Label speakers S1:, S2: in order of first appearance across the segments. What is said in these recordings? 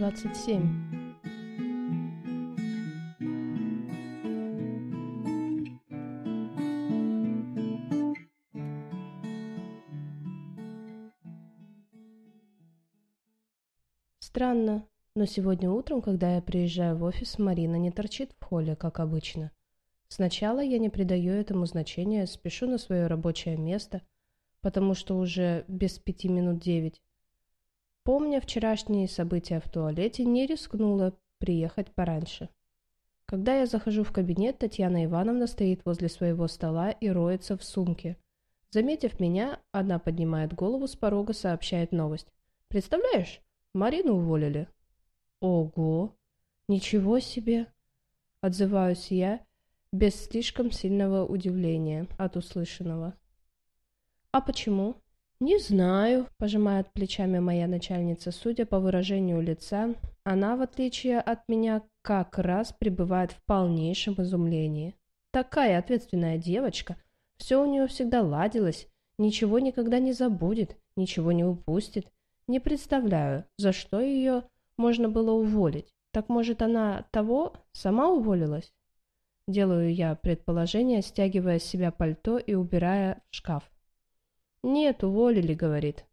S1: 27. Странно, но сегодня утром, когда я приезжаю в офис, Марина не торчит в холле, как обычно. Сначала я не придаю этому значения, спешу на свое рабочее место, потому что уже без пяти минут девять. Помня вчерашние события в туалете, не рискнула приехать пораньше. Когда я захожу в кабинет, Татьяна Ивановна стоит возле своего стола и роется в сумке. Заметив меня, она поднимает голову с порога, сообщает новость. «Представляешь, Марину уволили». «Ого! Ничего себе!» Отзываюсь я, без слишком сильного удивления от услышанного. «А почему?» «Не знаю», – пожимает плечами моя начальница. Судя по выражению лица, она, в отличие от меня, как раз пребывает в полнейшем изумлении. Такая ответственная девочка, все у нее всегда ладилось, ничего никогда не забудет, ничего не упустит. Не представляю, за что ее можно было уволить. Так может она того сама уволилась? Делаю я предположение, стягивая с себя пальто и убирая в шкаф. «Нет, уволили», — говорит.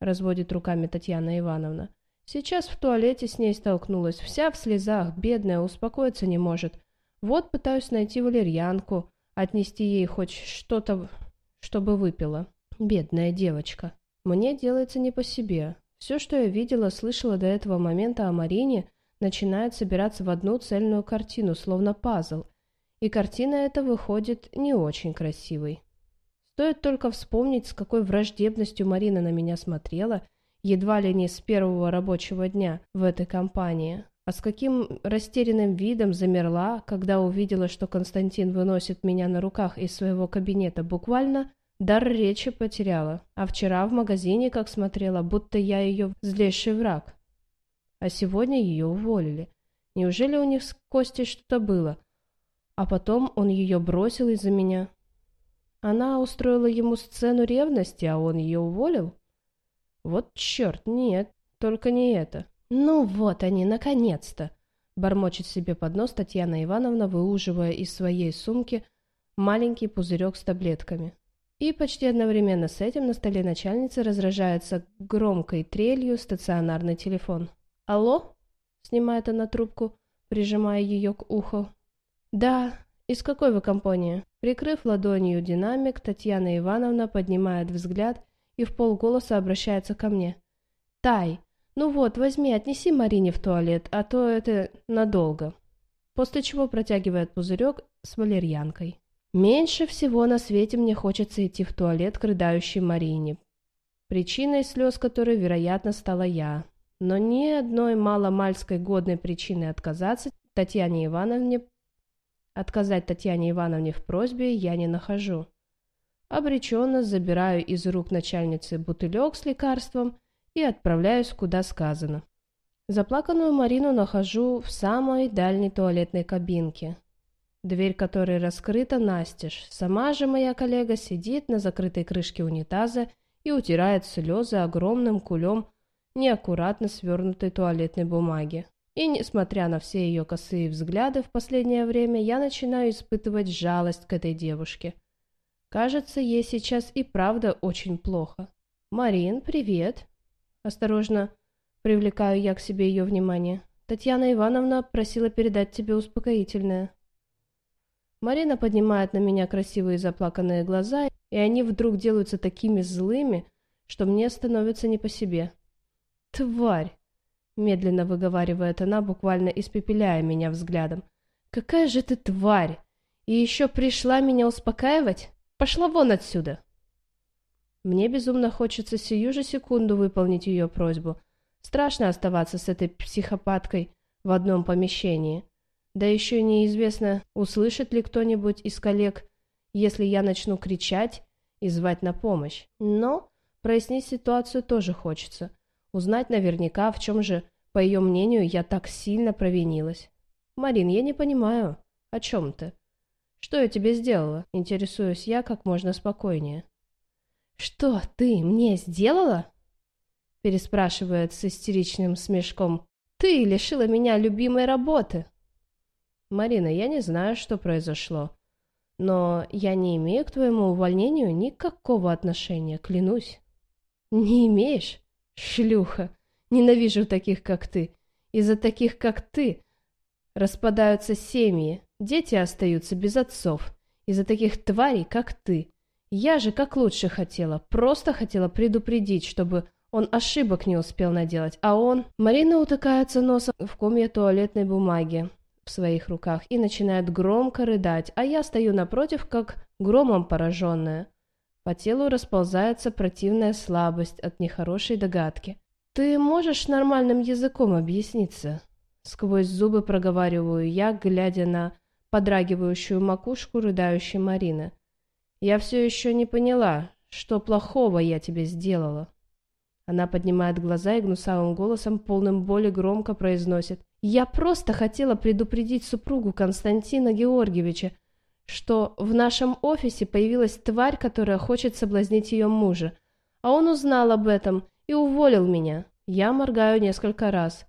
S1: Разводит руками Татьяна Ивановна. Сейчас в туалете с ней столкнулась, вся в слезах, бедная, успокоиться не может. Вот пытаюсь найти валерьянку, отнести ей хоть что-то, чтобы выпила. Бедная девочка. Мне делается не по себе. Все, что я видела, слышала до этого момента о Марине, начинает собираться в одну цельную картину, словно пазл. И картина эта выходит не очень красивой. Стоит только вспомнить, с какой враждебностью Марина на меня смотрела, едва ли не с первого рабочего дня в этой компании, а с каким растерянным видом замерла, когда увидела, что Константин выносит меня на руках из своего кабинета, буквально дар речи потеряла. А вчера в магазине как смотрела, будто я ее злейший враг. А сегодня ее уволили. Неужели у них с Костей что-то было? А потом он ее бросил из-за меня. Она устроила ему сцену ревности, а он ее уволил? Вот черт, нет, только не это. Ну вот они, наконец-то! Бормочет себе под нос Татьяна Ивановна, выуживая из своей сумки маленький пузырек с таблетками. И почти одновременно с этим на столе начальницы разражается громкой трелью стационарный телефон. «Алло?» — снимает она трубку, прижимая ее к уху. «Да, из какой вы компании?» Прикрыв ладонью динамик, Татьяна Ивановна поднимает взгляд и в полголоса обращается ко мне. «Тай, ну вот, возьми, отнеси Марине в туалет, а то это надолго». После чего протягивает пузырек с валерьянкой. Меньше всего на свете мне хочется идти в туалет к рыдающей Марине. Причиной слез которой, вероятно, стала я. Но ни одной маломальской годной причины отказаться Татьяне Ивановне Отказать Татьяне Ивановне в просьбе я не нахожу. Обреченно забираю из рук начальницы бутылек с лекарством и отправляюсь куда сказано. Заплаканную Марину нахожу в самой дальней туалетной кабинке, дверь которой раскрыта настежь. Сама же моя коллега сидит на закрытой крышке унитаза и утирает слезы огромным кулем неаккуратно свернутой туалетной бумаги. И несмотря на все ее косые взгляды в последнее время, я начинаю испытывать жалость к этой девушке. Кажется, ей сейчас и правда очень плохо. «Марин, привет!» Осторожно привлекаю я к себе ее внимание. Татьяна Ивановна просила передать тебе успокоительное. Марина поднимает на меня красивые заплаканные глаза, и они вдруг делаются такими злыми, что мне становится не по себе. «Тварь!» Медленно выговаривает она, буквально испепеляя меня взглядом. «Какая же ты тварь! И еще пришла меня успокаивать? Пошла вон отсюда!» Мне безумно хочется сию же секунду выполнить ее просьбу. Страшно оставаться с этой психопаткой в одном помещении. Да еще неизвестно, услышит ли кто-нибудь из коллег, если я начну кричать и звать на помощь. Но прояснить ситуацию тоже хочется – Узнать наверняка, в чем же, по ее мнению, я так сильно провинилась. «Марин, я не понимаю. О чем ты?» «Что я тебе сделала?» Интересуюсь я как можно спокойнее. «Что ты мне сделала?» Переспрашивает с истеричным смешком Ты лишила меня любимой работы. Марина, я не знаю, что произошло. Но я не имею к твоему увольнению никакого отношения, клянусь. Не имеешь? Шлюха. Ненавижу таких, как ты. Из-за таких, как ты, распадаются семьи, дети остаются без отцов. Из-за таких тварей, как ты. Я же как лучше хотела, просто хотела предупредить, чтобы он ошибок не успел наделать, а он... Марина утыкается носом в комья туалетной бумаги в своих руках и начинает громко рыдать, а я стою напротив, как громом пораженная. По телу расползается противная слабость от нехорошей догадки. «Ты можешь нормальным языком объясниться?» Сквозь зубы проговариваю я, глядя на подрагивающую макушку рыдающей Марины. «Я все еще не поняла, что плохого я тебе сделала». Она поднимает глаза и гнусавым голосом, полным боли, громко произносит. «Я просто хотела предупредить супругу Константина Георгиевича, что в нашем офисе появилась тварь, которая хочет соблазнить ее мужа. А он узнал об этом и уволил меня. Я моргаю несколько раз.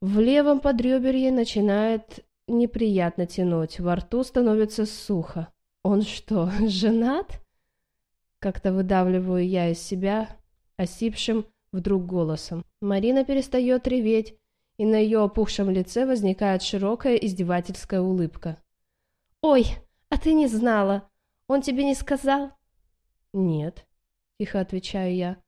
S1: В левом подреберье начинает неприятно тянуть, во рту становится сухо. Он что, женат? Как-то выдавливаю я из себя, осипшим вдруг голосом. Марина перестает реветь, и на ее опухшем лице возникает широкая издевательская улыбка. «Ой, а ты не знала! Он тебе не сказал?» «Нет», — тихо отвечаю я.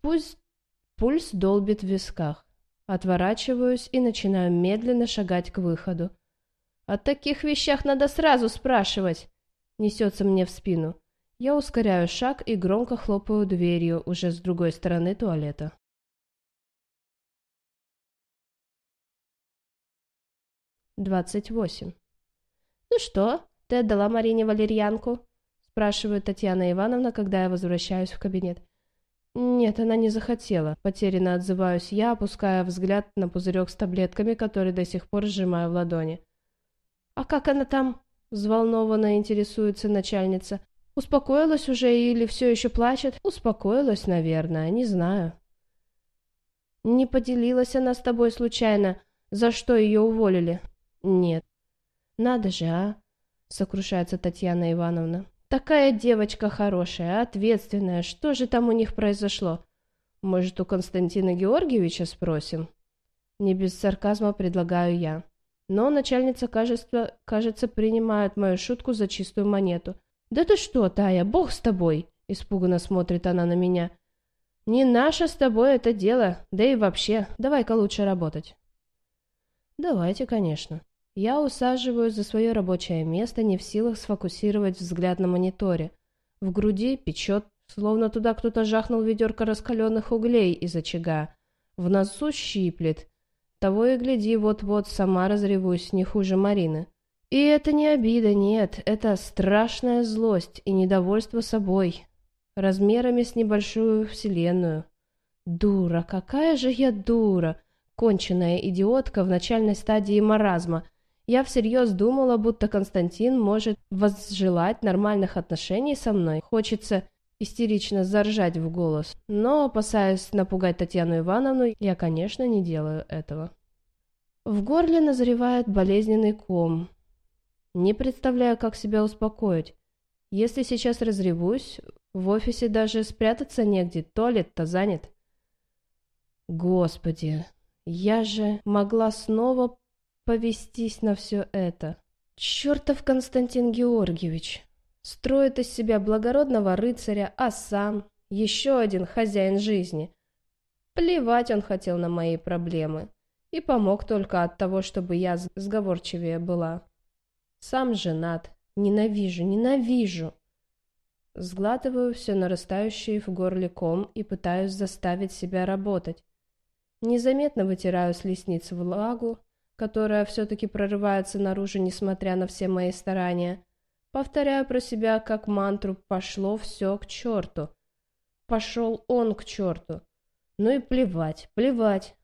S1: «Пусть пульс долбит в висках. Отворачиваюсь и начинаю медленно шагать к выходу. «О таких вещах надо сразу спрашивать!» Несется мне в спину. Я ускоряю шаг и громко хлопаю дверью уже с другой стороны туалета. Двадцать восемь. «Ну что, ты отдала Марине валерьянку?» спрашивает Татьяна Ивановна, когда я возвращаюсь в кабинет. «Нет, она не захотела», — потерянно отзываюсь я, опуская взгляд на пузырек с таблетками, который до сих пор сжимаю в ладони. «А как она там?» — взволнованно интересуется начальница. Успокоилась уже или все еще плачет? Успокоилась, наверное, не знаю. Не поделилась она с тобой случайно, за что ее уволили? Нет. Надо же, а? Сокрушается Татьяна Ивановна. Такая девочка хорошая, ответственная. Что же там у них произошло? Может, у Константина Георгиевича спросим? Не без сарказма предлагаю я. Но начальница, кажется, кажется, принимает мою шутку за чистую монету – «Да ты что, Тая, бог с тобой!» — испуганно смотрит она на меня. «Не наше с тобой это дело, да и вообще, давай-ка лучше работать». «Давайте, конечно». Я усаживаюсь за свое рабочее место, не в силах сфокусировать взгляд на мониторе. В груди печет, словно туда кто-то жахнул ведерко раскаленных углей из очага. В носу щиплет. Того и гляди, вот-вот сама разревусь не хуже Марины. И это не обида, нет, это страшная злость и недовольство собой, размерами с небольшую вселенную. Дура, какая же я дура, конченная идиотка в начальной стадии маразма. Я всерьез думала, будто Константин может возжелать нормальных отношений со мной. Хочется истерично заржать в голос. Но, опасаясь напугать Татьяну Ивановну, я, конечно, не делаю этого. В горле назревает болезненный ком. Не представляю, как себя успокоить. Если сейчас разревусь, в офисе даже спрятаться негде, туалет-то занят. Господи, я же могла снова повестись на все это. Чертов Константин Георгиевич. Строит из себя благородного рыцаря, а сам еще один хозяин жизни. Плевать он хотел на мои проблемы. И помог только от того, чтобы я сговорчивее была. Сам женат. Ненавижу, ненавижу. Сглатываю все нарастающий в горле ком и пытаюсь заставить себя работать. Незаметно вытираю с лестниц влагу, которая все-таки прорывается наружу, несмотря на все мои старания. Повторяю про себя как мантру «пошло все к черту». Пошел он к черту. Ну и плевать, плевать.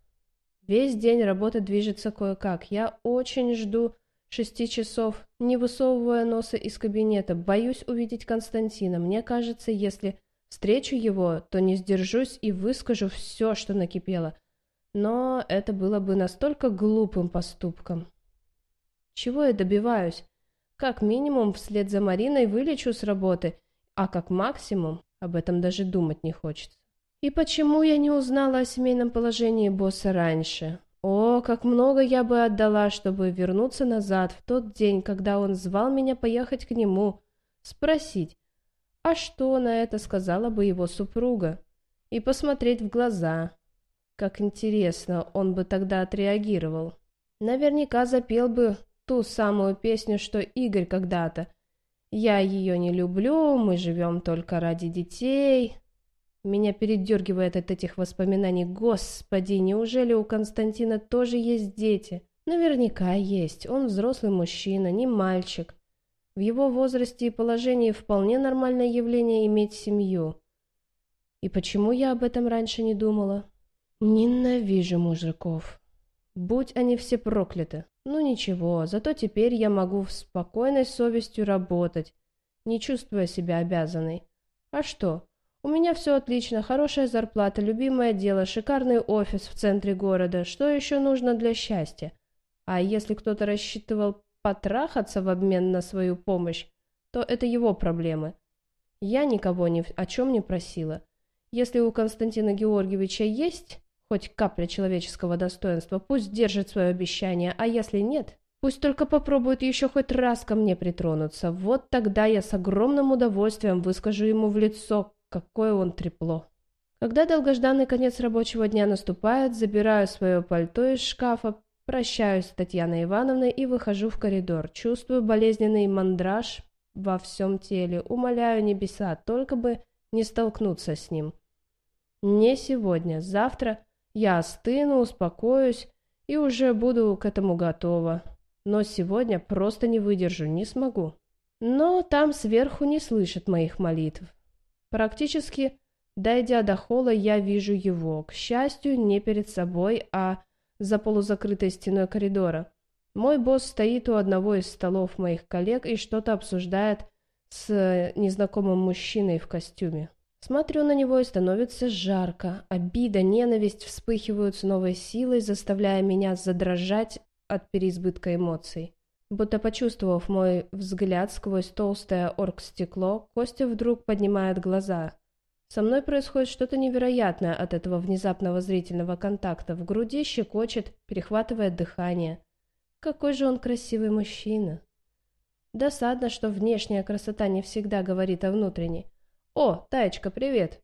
S1: Весь день работа движется кое-как. Я очень жду шести часов, не высовывая носа из кабинета. Боюсь увидеть Константина. Мне кажется, если встречу его, то не сдержусь и выскажу все, что накипело. Но это было бы настолько глупым поступком. Чего я добиваюсь? Как минимум, вслед за Мариной вылечу с работы, а как максимум, об этом даже думать не хочется. И почему я не узнала о семейном положении босса раньше? О, как много я бы отдала, чтобы вернуться назад в тот день, когда он звал меня поехать к нему, спросить, а что на это сказала бы его супруга, и посмотреть в глаза, как интересно, он бы тогда отреагировал. Наверняка запел бы ту самую песню, что Игорь когда-то. «Я ее не люблю, мы живем только ради детей». Меня передергивает от этих воспоминаний. Господи, неужели у Константина тоже есть дети? Наверняка есть. Он взрослый мужчина, не мальчик. В его возрасте и положении вполне нормальное явление иметь семью. И почему я об этом раньше не думала? Ненавижу мужиков. Будь они все прокляты. Ну ничего, зато теперь я могу в спокойной совестью работать, не чувствуя себя обязанной. А что? У меня все отлично, хорошая зарплата, любимое дело, шикарный офис в центре города. Что еще нужно для счастья? А если кто-то рассчитывал потрахаться в обмен на свою помощь, то это его проблемы. Я никого ни о чем не просила. Если у Константина Георгиевича есть Хоть капля человеческого достоинства, пусть держит свое обещание, а если нет, пусть только попробует еще хоть раз ко мне притронуться. Вот тогда я с огромным удовольствием выскажу ему в лицо, какое он трепло. Когда долгожданный конец рабочего дня наступает, забираю свое пальто из шкафа, прощаюсь с Татьяной Ивановной и выхожу в коридор. Чувствую болезненный мандраж во всем теле, умоляю небеса, только бы не столкнуться с ним. Не сегодня, завтра я остыну, успокоюсь и уже буду к этому готова. Но сегодня просто не выдержу, не смогу. Но там сверху не слышат моих молитв. Практически, дойдя до холла, я вижу его, к счастью, не перед собой, а за полузакрытой стеной коридора. Мой босс стоит у одного из столов моих коллег и что-то обсуждает с незнакомым мужчиной в костюме. Смотрю на него и становится жарко. Обида, ненависть вспыхивают с новой силой, заставляя меня задрожать от переизбытка эмоций. Будто почувствовав мой взгляд сквозь толстое оргстекло, Костя вдруг поднимает глаза. Со мной происходит что-то невероятное от этого внезапного зрительного контакта. В груди щекочет, перехватывает дыхание. Какой же он красивый мужчина. Досадно, что внешняя красота не всегда говорит о внутренней. «О, Таечка, привет!»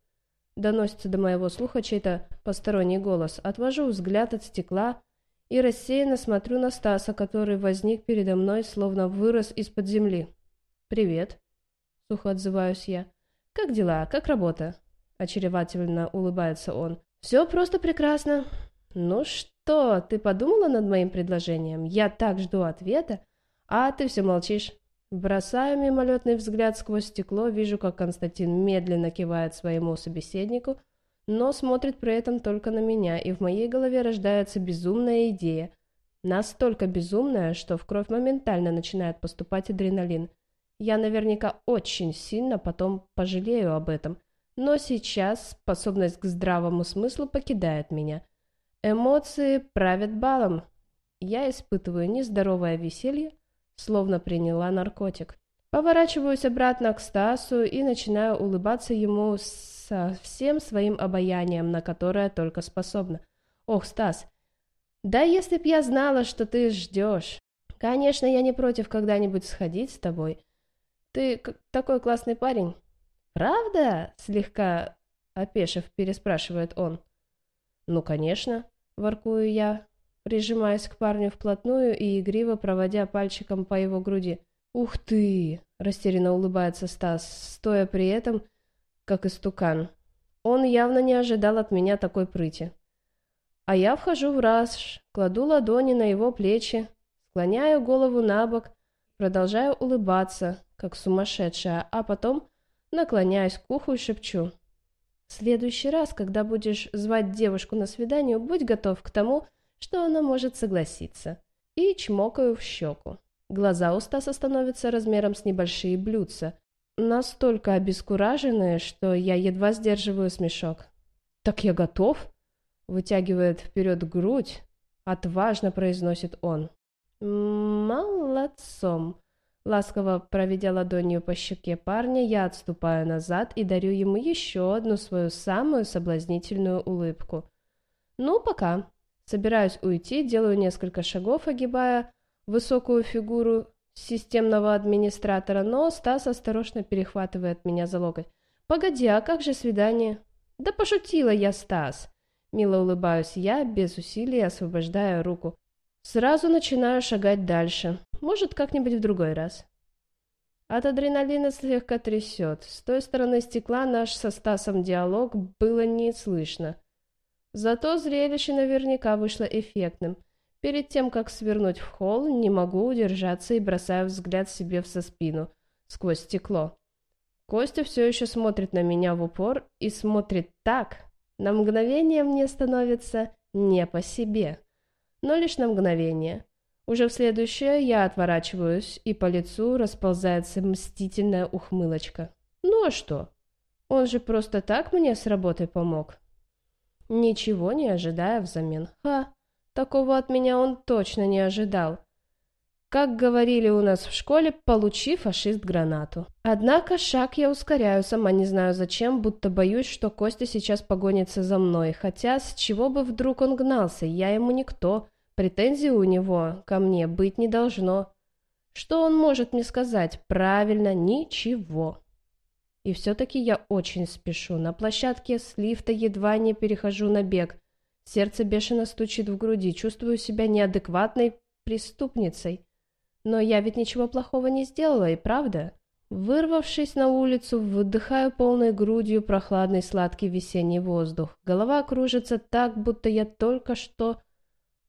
S1: Доносится до моего слуха чей-то посторонний голос. Отвожу взгляд от стекла и рассеянно смотрю на Стаса, который возник передо мной, словно вырос из-под земли. «Привет!» — сухо отзываюсь я. «Как дела? Как работа?» — очаровательно улыбается он. «Все просто прекрасно!» «Ну что, ты подумала над моим предложением? Я так жду ответа, а ты все молчишь. Бросаю мимолетный взгляд сквозь стекло, вижу, как Константин медленно кивает своему собеседнику, но смотрит при этом только на меня, и в моей голове рождается безумная идея. Настолько безумная, что в кровь моментально начинает поступать адреналин. Я наверняка очень сильно потом пожалею об этом, но сейчас способность к здравому смыслу покидает меня. Эмоции правят балом. Я испытываю нездоровое веселье, словно приняла наркотик. Поворачиваюсь обратно к Стасу и начинаю улыбаться ему со всем своим обаянием, на которое только способна. «Ох, Стас, да если б я знала, что ты ждешь. Конечно, я не против когда-нибудь сходить с тобой. Ты такой классный парень». «Правда?» — слегка опешив, переспрашивает он. «Ну, конечно», — воркую я, прижимаясь к парню вплотную и игриво проводя пальчиком по его груди. «Ух ты!» – растерянно улыбается Стас, стоя при этом, как истукан. Он явно не ожидал от меня такой прыти. А я вхожу в раж, кладу ладони на его плечи, склоняю голову на бок, продолжаю улыбаться, как сумасшедшая, а потом наклоняюсь к уху и шепчу. «В следующий раз, когда будешь звать девушку на свидание, будь готов к тому, что она может согласиться, и чмокаю в щеку. Глаза у Стаса становятся размером с небольшие блюдца, настолько обескураженные, что я едва сдерживаю смешок. «Так я готов?» вытягивает вперед грудь, отважно произносит он. «Молодцом!» Ласково проведя ладонью по щеке парня, я отступаю назад и дарю ему еще одну свою самую соблазнительную улыбку. «Ну, пока». Собираюсь уйти, делаю несколько шагов, огибая высокую фигуру системного администратора, но Стас осторожно перехватывает меня за локоть. «Погоди, а как же свидание?» «Да пошутила я, Стас!» Мило улыбаюсь я, без усилий освобождая руку. Сразу начинаю шагать дальше. Может, как-нибудь в другой раз. От адреналина слегка трясет. С той стороны стекла наш со Стасом диалог было не слышно. Зато зрелище наверняка вышло эффектным. Перед тем, как свернуть в холл, не могу удержаться и бросаю взгляд себе в со спину, сквозь стекло. Костя все еще смотрит на меня в упор и смотрит так. На мгновение мне становится не по себе но лишь на мгновение. Уже в следующее я отворачиваюсь, и по лицу расползается мстительная ухмылочка. Ну а что? Он же просто так мне с работой помог. Ничего не ожидая взамен. Ха, такого от меня он точно не ожидал. Как говорили у нас в школе, получи фашист гранату. Однако шаг я ускоряю, сама не знаю зачем, будто боюсь, что Костя сейчас погонится за мной. Хотя с чего бы вдруг он гнался, я ему никто. Претензий у него ко мне быть не должно. Что он может мне сказать? Правильно, ничего. И все-таки я очень спешу. На площадке с лифта едва не перехожу на бег. Сердце бешено стучит в груди. Чувствую себя неадекватной преступницей. Но я ведь ничего плохого не сделала, и правда? Вырвавшись на улицу, выдыхаю полной грудью прохладный сладкий весенний воздух. Голова кружится так, будто я только что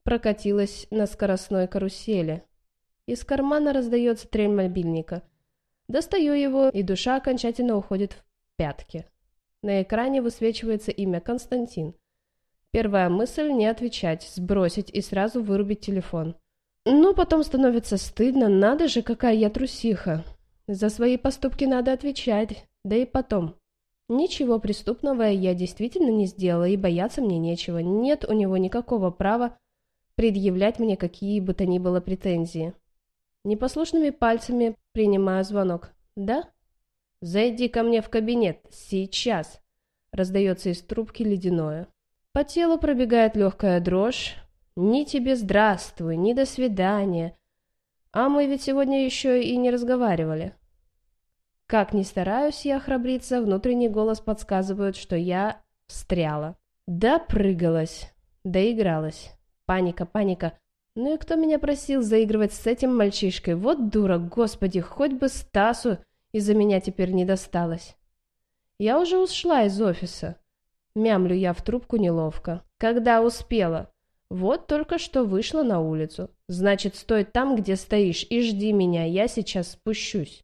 S1: прокатилась на скоростной карусели. Из кармана раздается трель мобильника. Достаю его, и душа окончательно уходит в пятки. На экране высвечивается имя Константин. Первая мысль – не отвечать, сбросить и сразу вырубить телефон. Но потом становится стыдно, надо же, какая я трусиха. За свои поступки надо отвечать, да и потом. Ничего преступного я действительно не сделала, и бояться мне нечего. Нет у него никакого права предъявлять мне какие бы то ни было претензии. Непослушными пальцами принимаю звонок. «Да?» «Зайди ко мне в кабинет. Сейчас!» Раздается из трубки ледяное. По телу пробегает легкая дрожь. «Ни тебе здравствуй, ни до свидания. А мы ведь сегодня еще и не разговаривали». Как ни стараюсь я храбриться, внутренний голос подсказывает, что я встряла. Допрыгалась, доигралась. Паника, паника. Ну и кто меня просил заигрывать с этим мальчишкой? Вот дура, господи, хоть бы Стасу из-за меня теперь не досталось. Я уже ушла из офиса. Мямлю я в трубку неловко. Когда успела? Вот только что вышла на улицу. Значит, стой там, где стоишь, и жди меня, я сейчас спущусь.